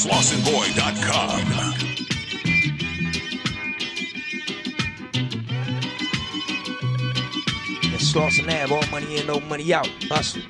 SlossandBoy.com. And Sloss and Nav, all money in, no money out. Hustle.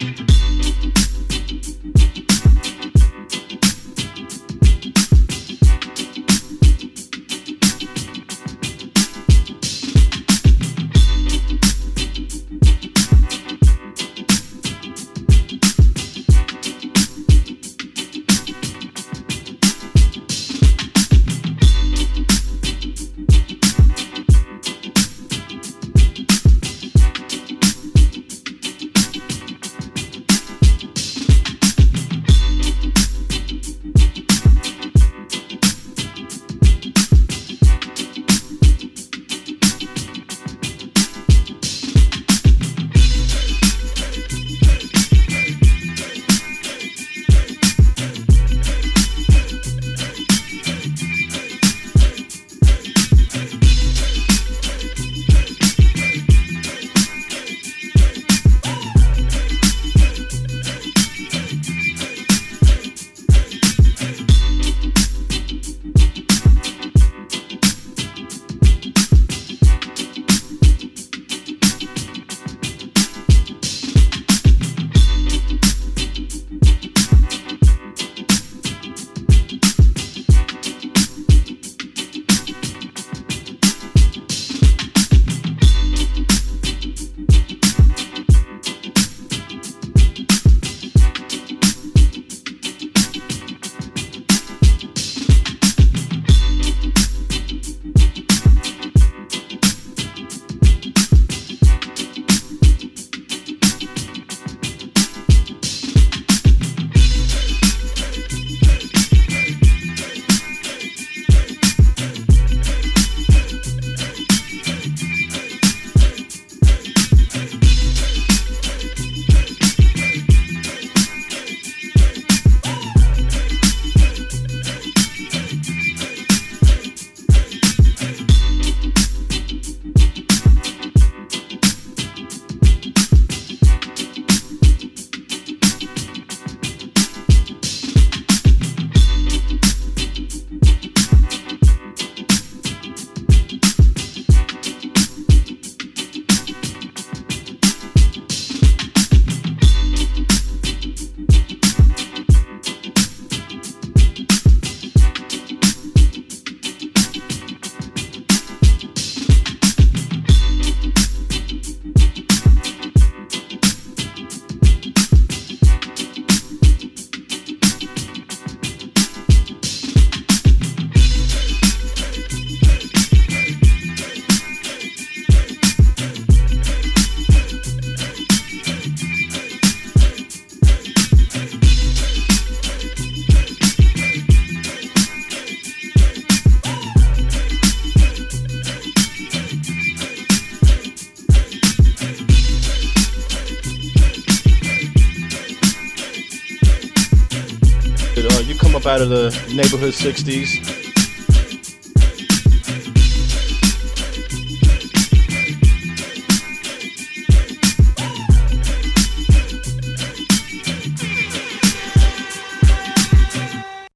Up out of the neighborhood 60s,